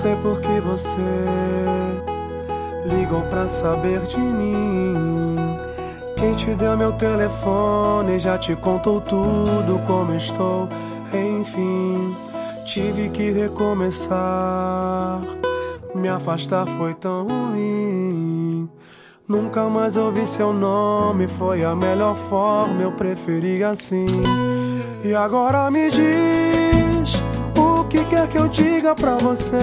sei por que você ligou pra saber de mim. Quem te deu meu telefone já te contou tudo como estou. Enfim, tive que recomeçar. Me afastar foi tão ruim. Nunca mais ouvi seu nome, foi a melhor forma, eu preferi assim. E agora me diz quer que eu diga pra você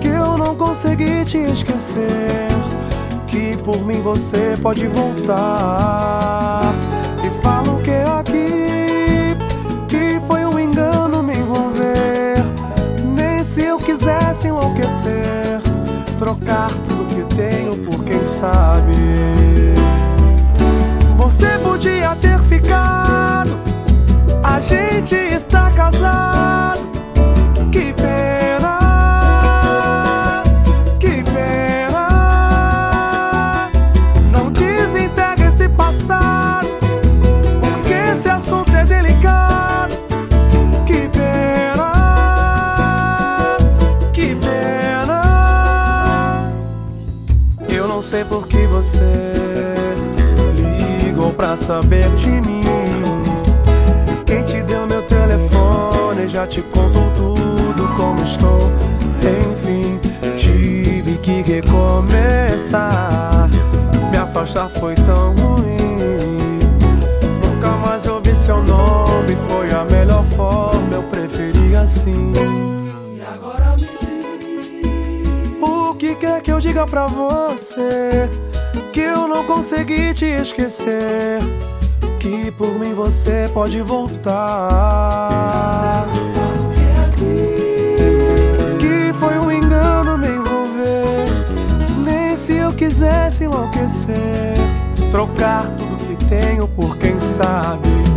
que eu não consegui te esquecer. Que por mim você pode voltar. E falo que é aqui que foi um engano me envolver. Nem se eu quisesse enlouquecer, trocar tudo que tenho por quem sabe. Você podia ter ficado. A gente está sei por que você ligou pra saber de mim. Quem te deu meu telefone já te contou tudo como estou. Enfim, tive que recomeçar. Me afastar foi tão ruim. Nunca mais ouvi seu nome, foi a melhor forma, eu preferi assim. Que eu diga pra você? Que eu não consegui te esquecer. Que por mim você pode voltar. Que foi um engano me envolver. Nem se eu quisesse enlouquecer. Trocar tudo que tenho por quem sabe.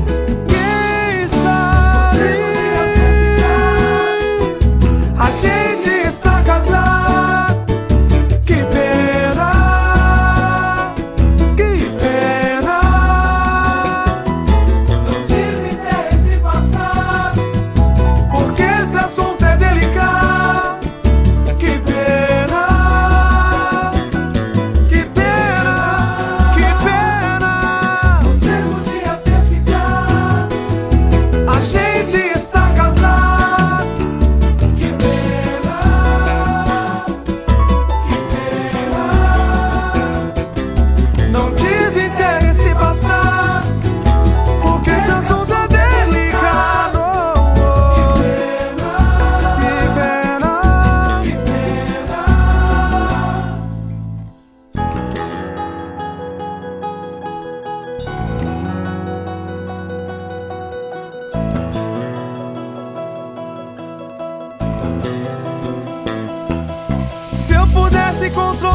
Se eu pudesse controlar